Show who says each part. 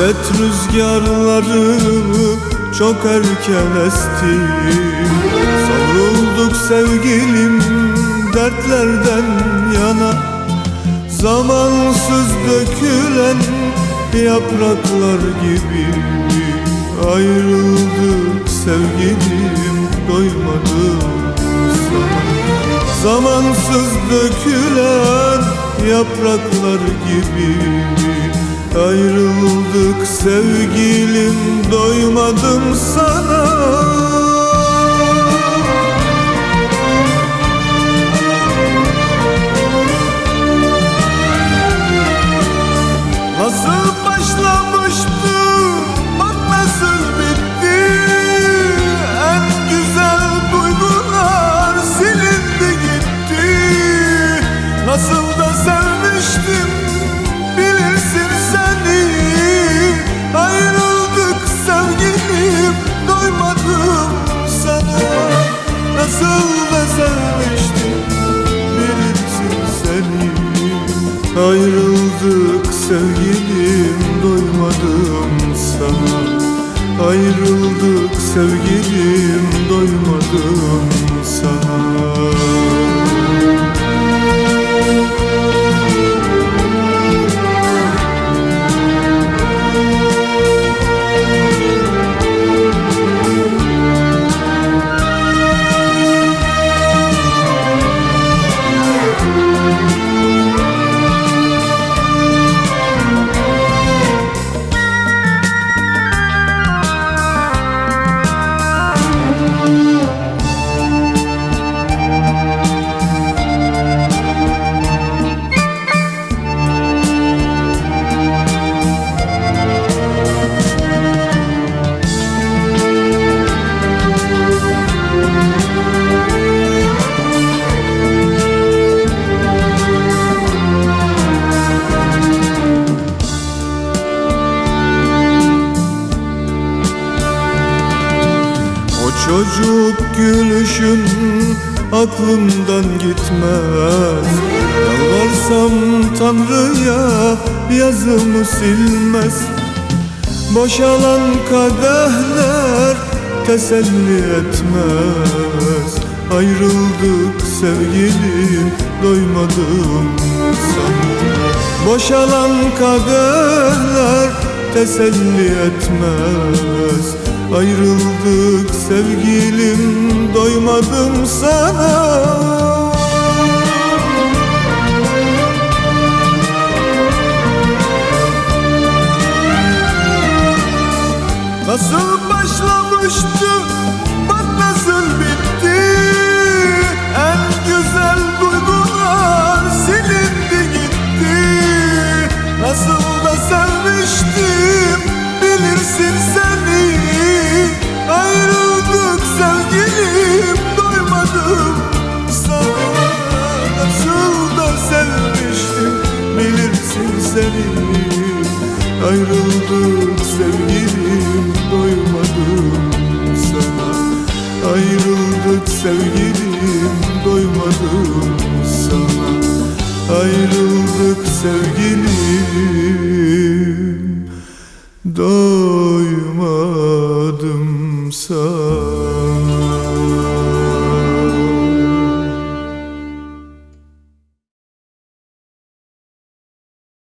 Speaker 1: Hasret rüzgarları çok erken esti. Savrulduk sevgilim dertlerden yana. Zamansız dökülen yapraklar gibi Ayrıldık sevgilim doymadım sana. Zamansız dökülen yapraklar gibi Ayrıldık sevgilim doymadım sana Ayrıldık sevgilim doymadım sana. Ayrıldık sevgilim doymadım sana çocuk gülüşün aklımdan gitmez. Yalvarsam Tanrı'ya yazımı silmez. Boşalan kadehler teselli etmez. Ayrıldık sevgilim doymadım sana. Boşalan kadehler teselli etmez. Ayrıldık sevgilim doymadım sana. Nasıl başlamıştı Ayrıldık sevgilim doymadım sana. Ayrıldık sevgilim doymadım sana. Ayrıldık sevgilim doymadım sana.